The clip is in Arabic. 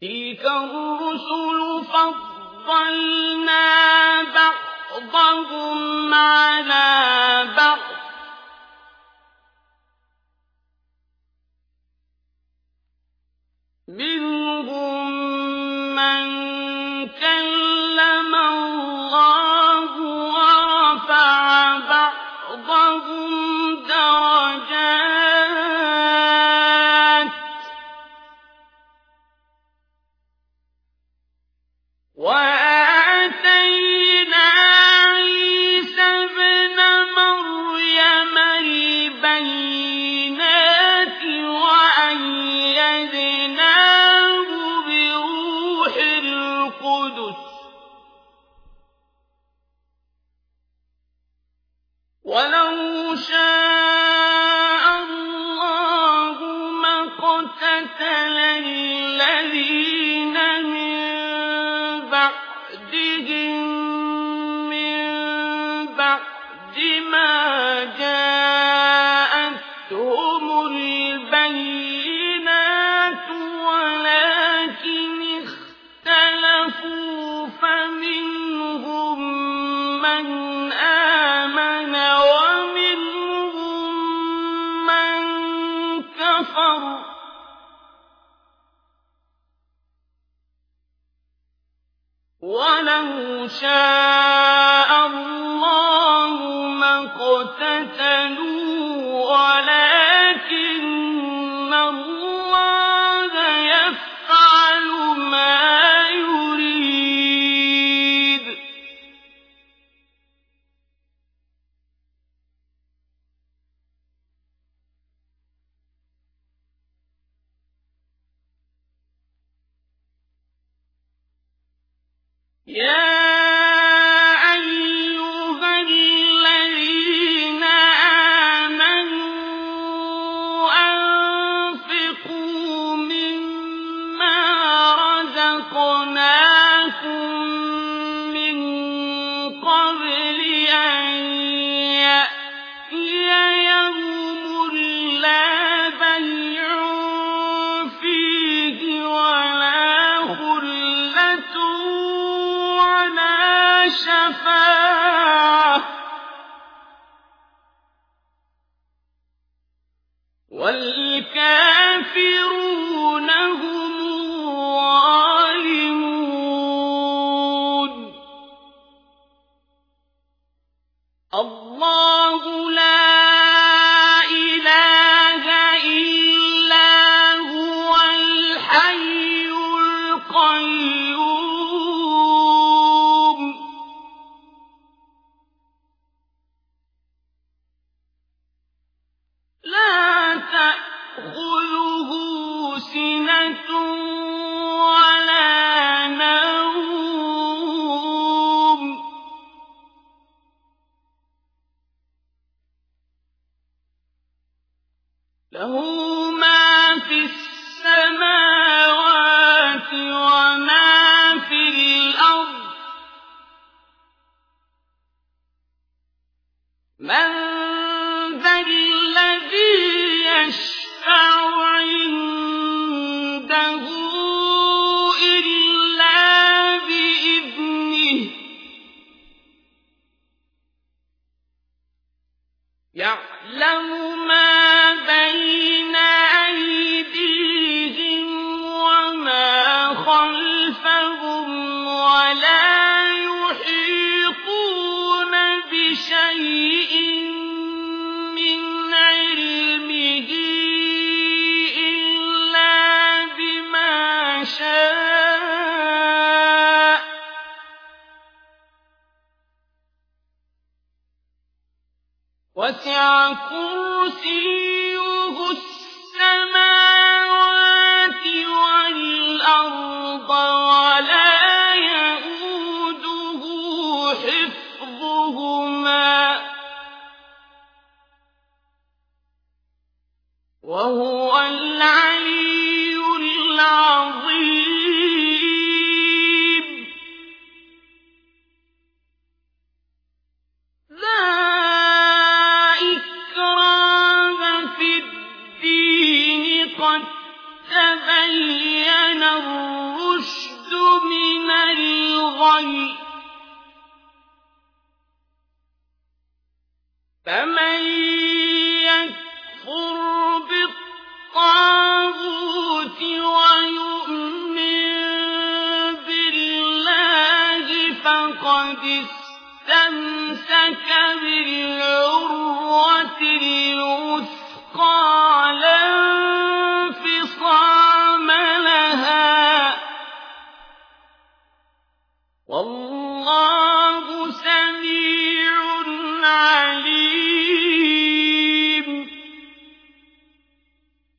تلك الرسل فضلنا بعضهم على بعض منهم وآتينا عيسى ابن مريم البينات وأيدناه بروح القدس ولو شاء كفر ولو شاء الله Yeah. ولا شفاعة والكافرون الله لا ولا نوم. له ما في السماوات وما في الأرض. من بشيء من علمه إلا بما شاء. وسع كرسيه وهو العلي فقد استمسك بالعروة الوثقى لا انفصام لها. والله